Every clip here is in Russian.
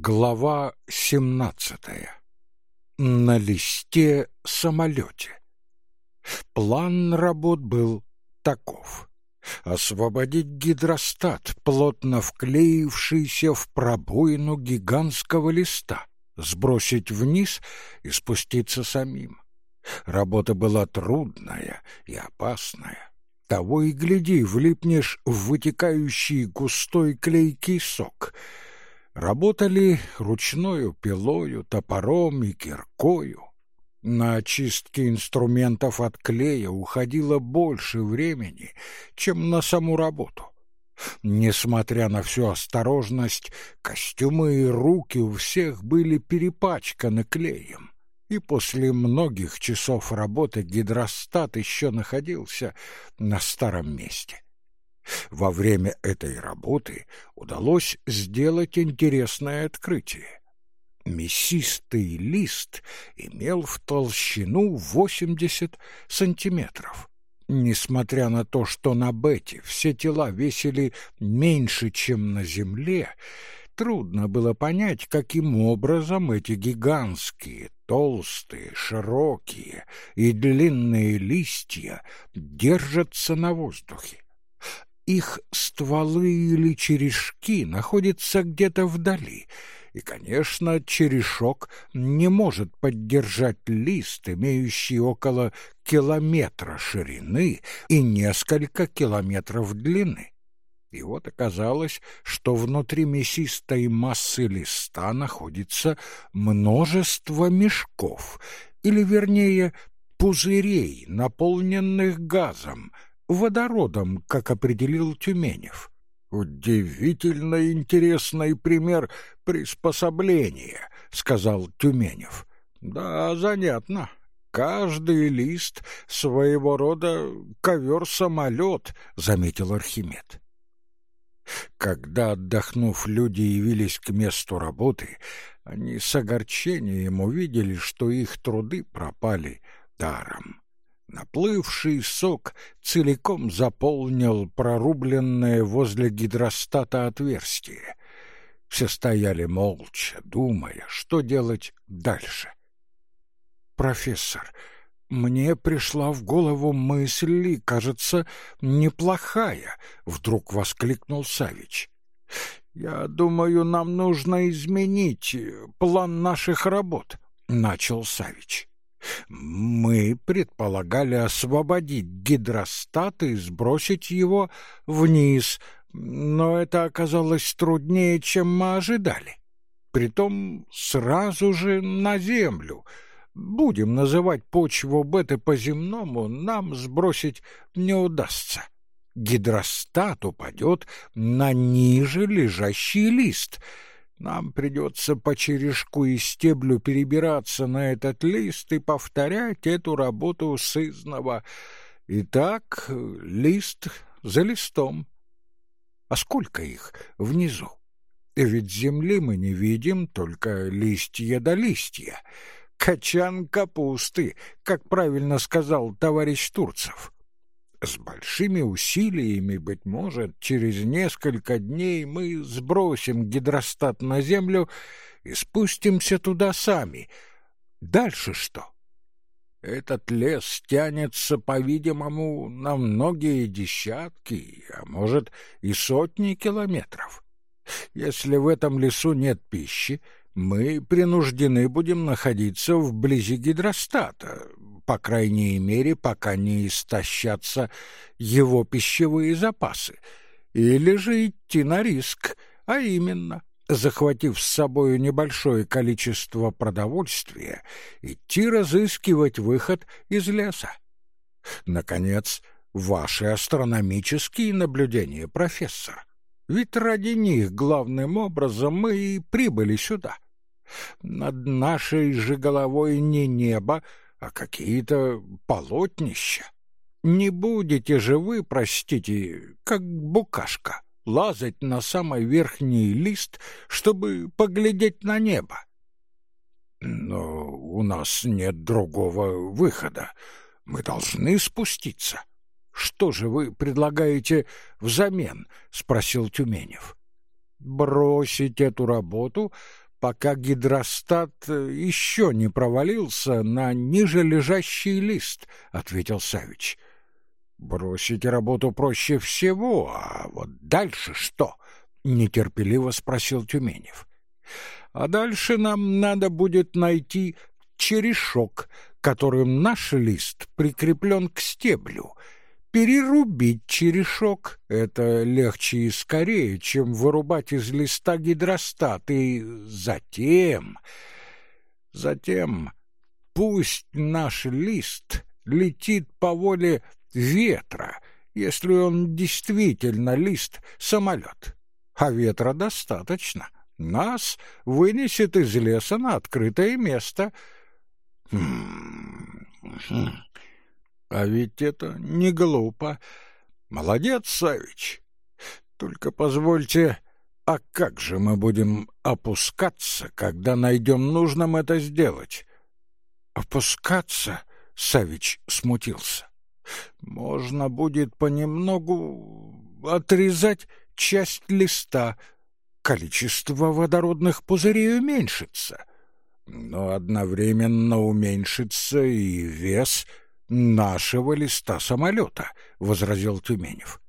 Глава семнадцатая. На листе самолете. План работ был таков. Освободить гидростат, плотно вклеившийся в пробоину гигантского листа, сбросить вниз и спуститься самим. Работа была трудная и опасная. Того и гляди, влипнешь в вытекающий густой клейкий сок — Работали ручною пилою, топором и киркою. На очистке инструментов от клея уходило больше времени, чем на саму работу. Несмотря на всю осторожность, костюмы и руки у всех были перепачканы клеем, и после многих часов работы гидростат еще находился на старом месте. Во время этой работы удалось сделать интересное открытие. Мясистый лист имел в толщину 80 сантиметров. Несмотря на то, что на Бете все тела весили меньше, чем на Земле, трудно было понять, каким образом эти гигантские, толстые, широкие и длинные листья держатся на воздухе. Их стволы или черешки находятся где-то вдали, и, конечно, черешок не может поддержать лист, имеющий около километра ширины и несколько километров длины. И вот оказалось, что внутри мясистой массы листа находится множество мешков, или, вернее, пузырей, наполненных газом — водородом, как определил Тюменев. «Удивительно интересный пример приспособления», — сказал Тюменев. «Да, занятно. Каждый лист своего рода ковер-самолет», — заметил Архимед. Когда, отдохнув, люди явились к месту работы, они с огорчением увидели, что их труды пропали даром. Наплывший сок целиком заполнил прорубленное возле гидростата отверстие. Все стояли молча, думая, что делать дальше. «Профессор, мне пришла в голову мысль, и, кажется, неплохая», — вдруг воскликнул Савич. «Я думаю, нам нужно изменить план наших работ», — начал Савич. Мы предполагали освободить гидростат и сбросить его вниз, но это оказалось труднее, чем мы ожидали. Притом сразу же на землю. Будем называть почву беты по-земному, нам сбросить не удастся. Гидростат упадет на ниже лежащий лист — нам придется по черешку и стеблю перебираться на этот лист и повторять эту работу сызного. Так лист за листом. А сколько их внизу? Ведь земли мы не видим, только листья да листья. Качан капусты, как правильно сказал товарищ Турцев. С большими усилиями, быть может, через несколько дней мы сбросим гидростат на землю и спустимся туда сами. Дальше что? Этот лес тянется, по-видимому, на многие десятки, а может и сотни километров. Если в этом лесу нет пищи, мы принуждены будем находиться вблизи гидростата, по крайней мере, пока не истощатся его пищевые запасы, или же идти на риск, а именно, захватив с собою небольшое количество продовольствия, идти разыскивать выход из леса. Наконец, ваши астрономические наблюдения, профессор. Ведь ради них главным образом мы и прибыли сюда. Над нашей же головой не небо, а какие-то полотнища. Не будете же вы, простите, как букашка, лазать на самый верхний лист, чтобы поглядеть на небо. Но у нас нет другого выхода. Мы должны спуститься. Что же вы предлагаете взамен? спросил Тюменев. Бросить эту работу пока гидростат еще не провалился на ниже лежащий лист, — ответил Савич. Бросить работу проще всего, а вот дальше что? — нетерпеливо спросил Тюменев. А дальше нам надо будет найти черешок, которым наш лист прикреплен к стеблю — перерубить черешок. Это легче и скорее, чем вырубать из листа гидростат. И затем... Затем пусть наш лист летит по воле ветра, если он действительно лист-самолет. А ветра достаточно. Нас вынесет из леса на открытое место. А ведь это не глупо. Молодец, Савич. Только позвольте, а как же мы будем опускаться, когда найдем нужным это сделать? Опускаться? Савич смутился. Можно будет понемногу отрезать часть листа. Количество водородных пузырей уменьшится. Но одновременно уменьшится и вес — нашего листа самолета, — возразил Тюменев.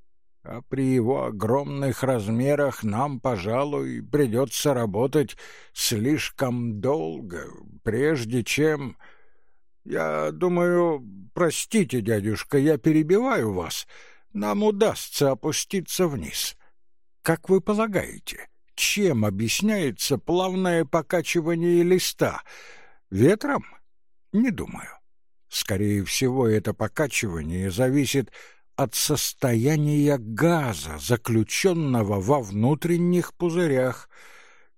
А при его огромных размерах нам, пожалуй, придется работать слишком долго, прежде чем... Я думаю, простите, дядюшка, я перебиваю вас, нам удастся опуститься вниз. Как вы полагаете, чем объясняется плавное покачивание листа? Ветром? Не думаю. Скорее всего, это покачивание зависит от состояния газа, заключенного во внутренних пузырях.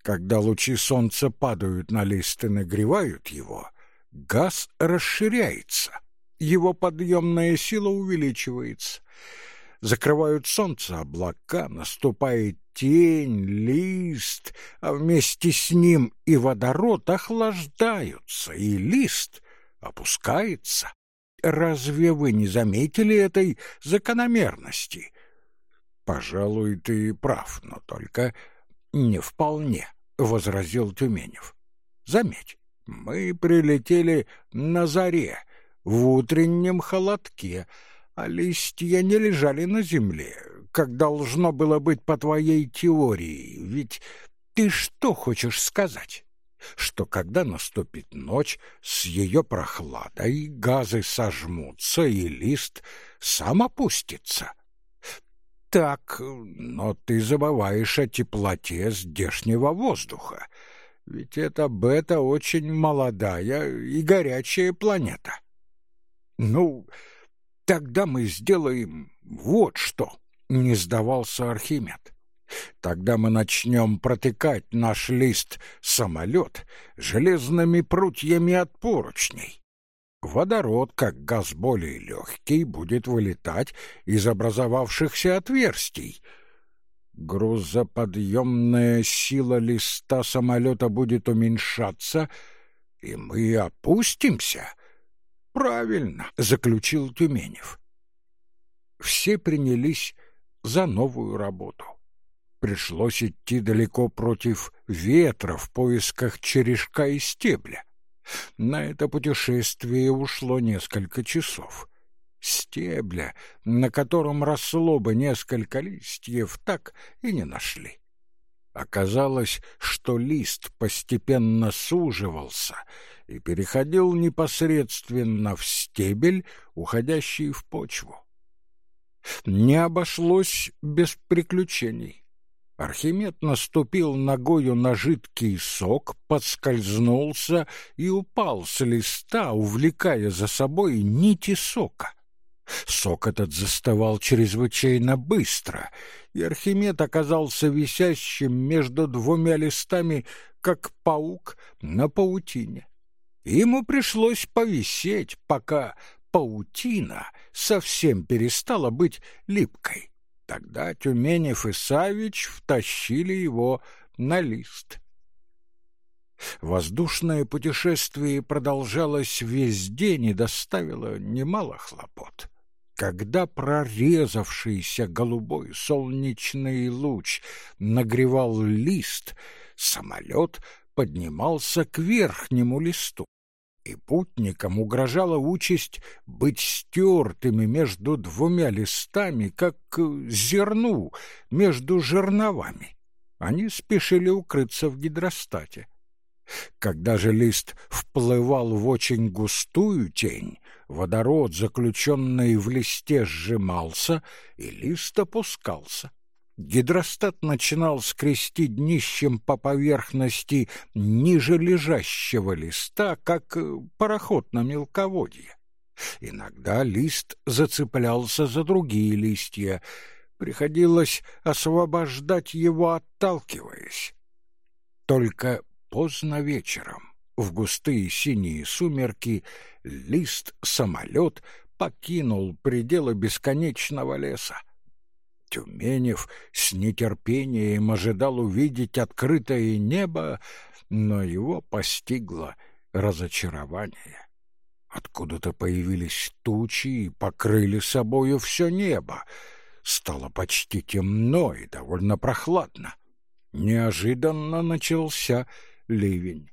Когда лучи солнца падают на лист и нагревают его, газ расширяется, его подъемная сила увеличивается. Закрывают солнце облака, наступает тень, лист, а вместе с ним и водород охлаждаются, и лист опускается. Разве вы не заметили этой закономерности? Пожалуй, ты прав, но только не вполне, возразил Тюменев. Заметь, мы прилетели на заре, в утреннем холодке, а листья не лежали на земле, как должно было быть по твоей теории. Ведь ты что хочешь сказать? Что когда наступит ночь, с ее прохладой газы сожмутся, и лист сам опустится. Так, но ты забываешь о теплоте здешнего воздуха, ведь это бета очень молодая и горячая планета. Ну, тогда мы сделаем вот что, не сдавался Архимед. Тогда мы начнем протыкать наш лист-самолет железными прутьями от поручней. Водород, как газ более легкий, будет вылетать из образовавшихся отверстий. Грузоподъемная сила листа самолета будет уменьшаться, и мы опустимся. Правильно, заключил Тюменев. Все принялись за новую работу. Пришлось идти далеко против ветра в поисках черешка и стебля. На это путешествие ушло несколько часов. Стебля, на котором росло бы несколько листьев, так и не нашли. Оказалось, что лист постепенно суживался и переходил непосредственно в стебель, уходящий в почву. Не обошлось без приключений. Архимед наступил ногою на жидкий сок, подскользнулся и упал с листа, увлекая за собой нити сока. Сок этот застывал чрезвычайно быстро, и Архимед оказался висящим между двумя листами, как паук на паутине. Ему пришлось повисеть, пока паутина совсем перестала быть липкой. Тогда Тюменев и Савич втащили его на лист. Воздушное путешествие продолжалось весь день и доставило немало хлопот. Когда прорезавшийся голубой солнечный луч нагревал лист, самолет поднимался к верхнему листу, и путникам угрожала участь быть стертыми между двумя листами, как зерну между жерновами. Они спешили укрыться в гидростате. Когда же лист вплывал в очень густую тень, водород, заключенный в листе, сжимался, и лист опускался. Гидростат начинал скрести днищем по поверхности ниже лежащего листа, как э, пароход на мелководье. Иногда лист зацеплялся за другие листья. Приходилось освобождать его, отталкиваясь. Только поздно вечером, в густые синие сумерки, лист-самолет покинул пределы бесконечного леса. Тюменев с нетерпением ожидал увидеть открытое небо, но его постигло разочарование. Откуда-то появились тучи и покрыли собою все небо. Стало почти темно и довольно прохладно. Неожиданно начался ливень.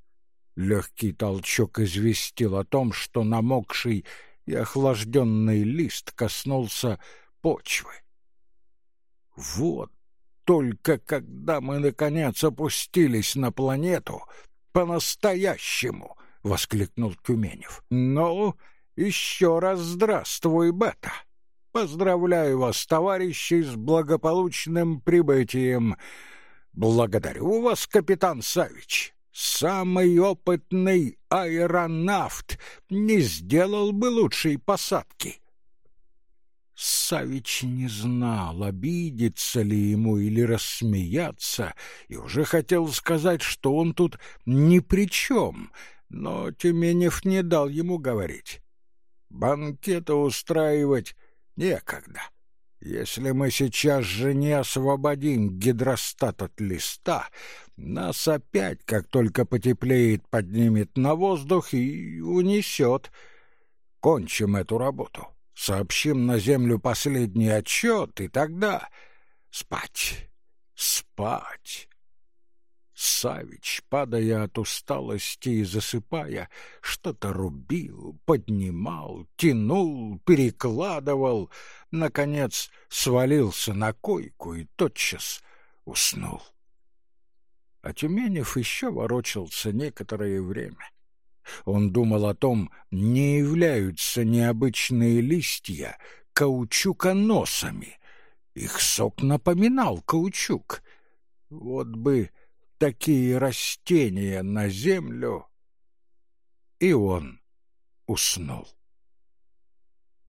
Легкий толчок известил о том, что намокший и охлажденный лист коснулся почвы. Вот только когда мы, наконец, опустились на планету, по-настоящему, — воскликнул Тюменев. — Ну, еще раз здравствуй, Бета. Поздравляю вас, товарищи, с благополучным прибытием. Благодарю вас, капитан Савич. Самый опытный аэронавт не сделал бы лучшей посадки. Савич не знал, обидеться ли ему или рассмеяться, и уже хотел сказать, что он тут ни при чем, но Тюменев не дал ему говорить. Банкета устраивать некогда. Если мы сейчас же не освободим гидростат от листа, нас опять, как только потеплеет, поднимет на воздух и унесет. Кончим эту работу, сообщим на землю последний отчет, и тогда спать, спать. Савич, падая от усталости и засыпая, что-то рубил, поднимал, тянул, перекладывал, наконец свалился на койку и тотчас уснул. А Тюменев еще ворочался некоторое время. Он думал о том, не являются необычные листья каучуконосами. Их сок напоминал каучук. Вот бы такие растения на землю. И он уснул.